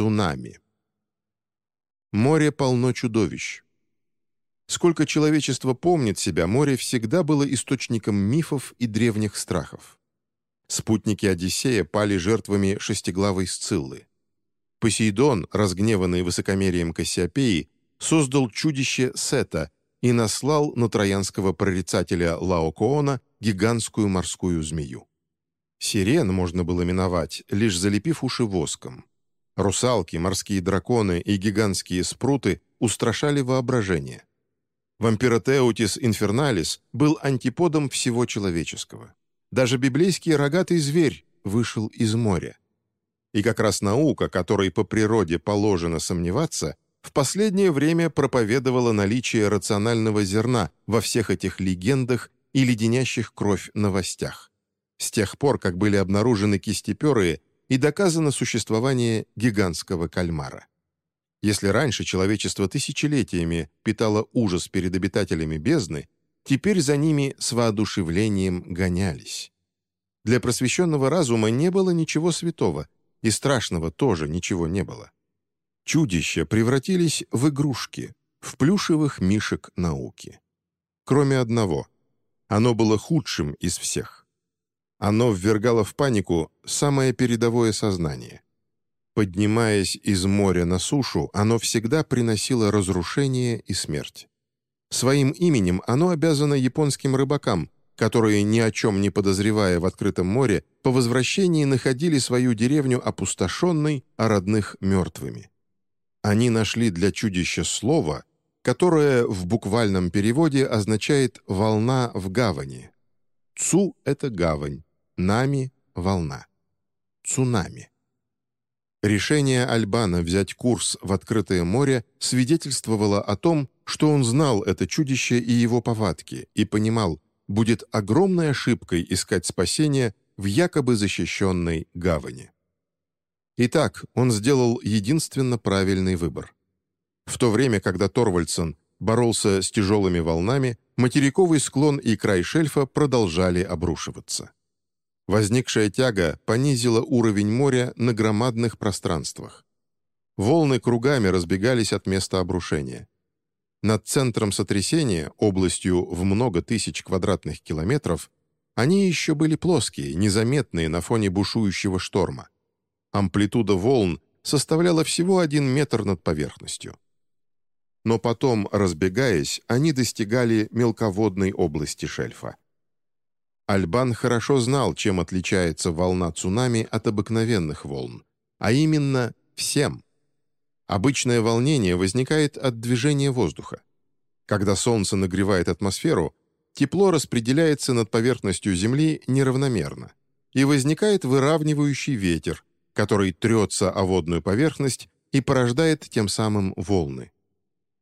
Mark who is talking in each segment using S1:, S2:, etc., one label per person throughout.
S1: Цунами. Море полно чудовищ. Сколько человечество помнит себя, море всегда было источником мифов и древних страхов. Спутники Одиссея пали жертвами шестиглавой Сциллы. Посейдон, разгневанный высокомерием Кассиопеи, создал чудище Сета и наслал на троянского прорицателя Лаокоона гигантскую морскую змею. Сирен можно было миновать, лишь залепив уши воском. Русалки, морские драконы и гигантские спруты устрашали воображение. Вампиротеутис инферналис был антиподом всего человеческого. Даже библейский рогатый зверь вышел из моря. И как раз наука, которой по природе положено сомневаться, в последнее время проповедовала наличие рационального зерна во всех этих легендах и леденящих кровь новостях. С тех пор, как были обнаружены кистеперые и доказано существование гигантского кальмара. Если раньше человечество тысячелетиями питало ужас перед обитателями бездны, теперь за ними с воодушевлением гонялись. Для просвещенного разума не было ничего святого, и страшного тоже ничего не было. Чудища превратились в игрушки, в плюшевых мишек науки. Кроме одного. Оно было худшим из всех. Оно ввергало в панику самое передовое сознание. Поднимаясь из моря на сушу, оно всегда приносило разрушение и смерть. Своим именем оно обязано японским рыбакам, которые, ни о чем не подозревая в открытом море, по возвращении находили свою деревню опустошенной, а родных мертвыми. Они нашли для чудища слово, которое в буквальном переводе означает «волна в гавани». Цу — это гавань, нами — волна. Цунами. Решение Альбана взять курс в открытое море свидетельствовало о том, что он знал это чудище и его повадки, и понимал, будет огромной ошибкой искать спасение в якобы защищенной гавани. Итак, он сделал единственно правильный выбор. В то время, когда Торвальдсон боролся с тяжелыми волнами, материковый склон и край шельфа продолжали обрушиваться. Возникшая тяга понизила уровень моря на громадных пространствах. Волны кругами разбегались от места обрушения. Над центром сотрясения, областью в много тысяч квадратных километров, они еще были плоские, незаметные на фоне бушующего шторма. Амплитуда волн составляла всего один метр над поверхностью. Но потом, разбегаясь, они достигали мелководной области шельфа. Альбан хорошо знал, чем отличается волна цунами от обыкновенных волн, а именно всем. Обычное волнение возникает от движения воздуха. Когда Солнце нагревает атмосферу, тепло распределяется над поверхностью Земли неравномерно, и возникает выравнивающий ветер, который трется о водную поверхность и порождает тем самым волны.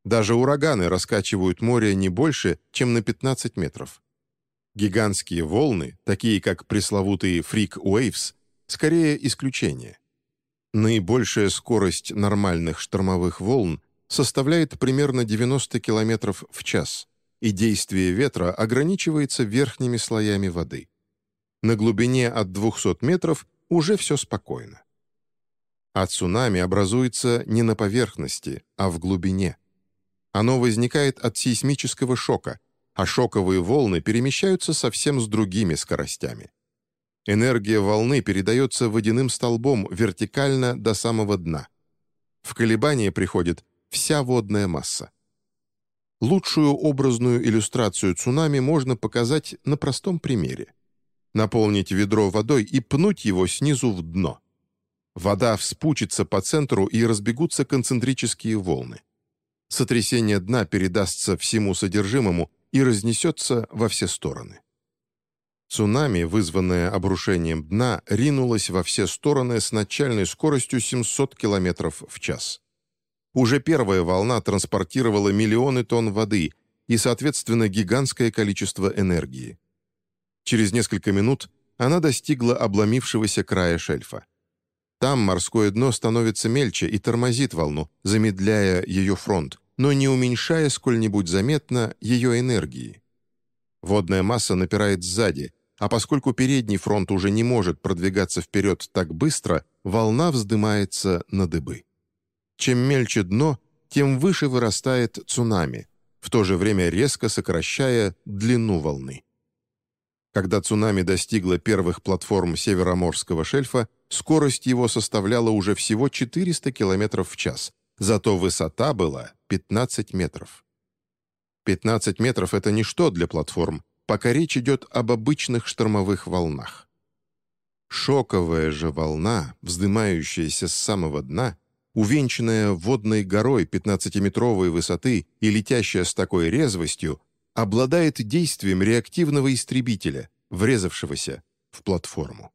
S1: Даже ураганы раскачивают море не больше, чем на 15 метров. Гигантские волны, такие как пресловутые «фрик Waves», скорее исключение. Наибольшая скорость нормальных штормовых волн составляет примерно 90 км в час, и действие ветра ограничивается верхними слоями воды. На глубине от 200 метров уже все спокойно. А цунами образуется не на поверхности, а в глубине. Оно возникает от сейсмического шока, а шоковые волны перемещаются совсем с другими скоростями. Энергия волны передается водяным столбом вертикально до самого дна. В колебание приходит вся водная масса. Лучшую образную иллюстрацию цунами можно показать на простом примере. Наполнить ведро водой и пнуть его снизу в дно. Вода вспучится по центру и разбегутся концентрические волны. Сотрясение дна передастся всему содержимому и разнесется во все стороны. Цунами, вызванное обрушением дна, ринулось во все стороны с начальной скоростью 700 км в час. Уже первая волна транспортировала миллионы тонн воды и, соответственно, гигантское количество энергии. Через несколько минут она достигла обломившегося края шельфа. Там морское дно становится мельче и тормозит волну, замедляя ее фронт, но не уменьшая сколь-нибудь заметно ее энергии. Водная масса напирает сзади, а поскольку передний фронт уже не может продвигаться вперед так быстро, волна вздымается на дыбы. Чем мельче дно, тем выше вырастает цунами, в то же время резко сокращая длину волны. Когда цунами достигло первых платформ Североморского шельфа, скорость его составляла уже всего 400 км в час, зато высота была 15 метров. 15 метров — это ничто для платформ, пока речь идет об обычных штормовых волнах. Шоковая же волна, вздымающаяся с самого дна, увенчанная водной горой 15-метровой высоты и летящая с такой резвостью, обладает действием реактивного истребителя, врезавшегося в платформу.